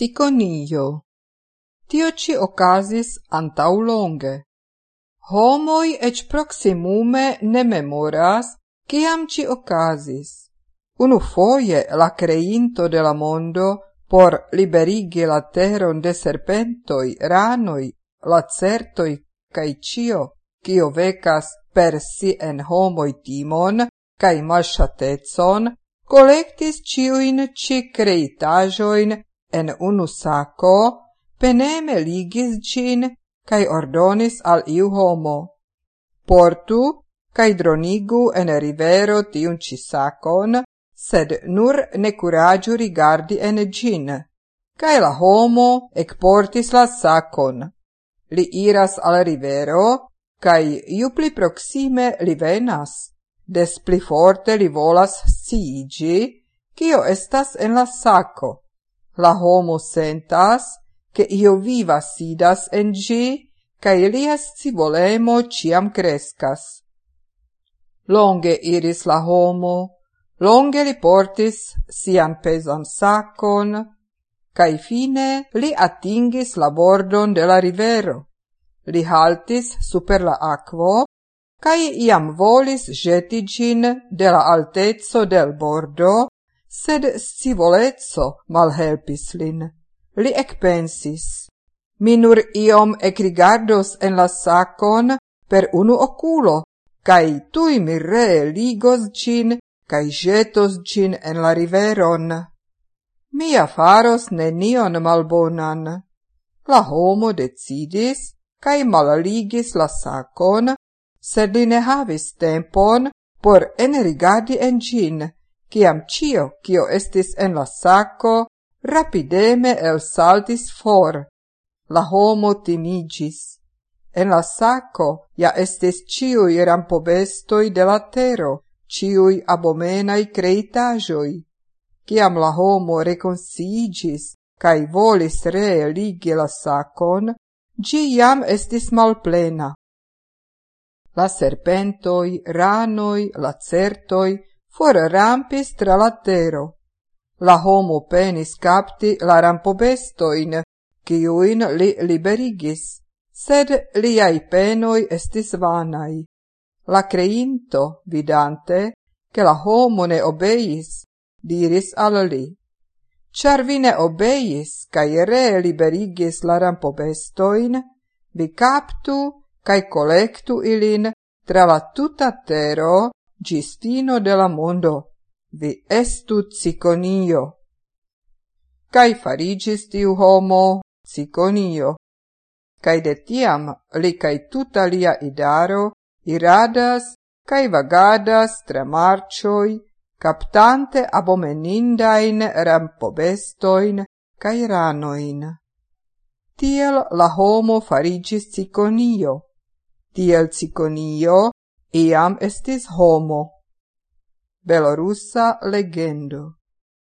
Ciconio. Tio ci ocasis antau longe. Homoi ec proximume ne memoras ciam ci ocasis. Unu foie la creinto de la mondo por liberigi la teron de serpentoi, ranoi, lacertoi cae cio, cio vecas per si en homoi timon cae malsatezon, collectis ciuin ci creitajoin en unu sako, peneme ligis cin, cae ordonis al iu homo. Portu cae dronigu en rivero tiun ci sacon, sed nur ne curagiu rigardi en gin. Cae la homo ecportis la sacon. Li iras al rivero, cae iu pli proxime li venas, des pli forte li volas sciigi, cio estas en la saco la homo sentas, che io viva sidas en gi, cae lia scivolemo ciam crescas. Longe iris la homo, longe li portis sian pesan sacon, cae fine li atingis la bordon de la rivero. Li haltis super la aquo, cae iam volis jettigin de la altezzo del bordo, sed scivoleco malhelpis lin. Li ecpensis. Mi nur iom ecrigardos en la sacon per unu oculo, cae tui mi ree ligos cin, cae jetos cin en la riveron. Mia faros nenion malbonan. La homo decidis, cae malaligis la sacon, sed li ne havis tempon por enrigadi en cin, ciam cio, cio estis en la sacco, rapideme elsaltis for. La homo timigis. En la sacco ja estis ciui rampobestoi de la tero, ciui abomenai creitajoi. Ciam la homo reconciigis cae volis ree ligi la sacon, gi jam estis malplena. La serpentoi, ranoi, lacertoi, forrampis tra la tero. La homo penis capti la rampobestoin, ciuin li liberigis, sed liai penoi estis vanai. La creinto, vidante, che la homo ne obeis, diris al li. Char vi ne obeis, cae re liberigis la rampobestoin, vi captu cae collectu ilin tra la tuta tero gistino de la mondo, vi estu ciconio. Cai farigis tiu homo ciconio. Cai de tiam li cai tuta lia idaro iradas cae vagadas tra marcioi, captante abomenindain rampobestoin cae ranoin. Tiel la homo farigis ciconio, tiel ciconio iam estis homo. Belorussa legendo.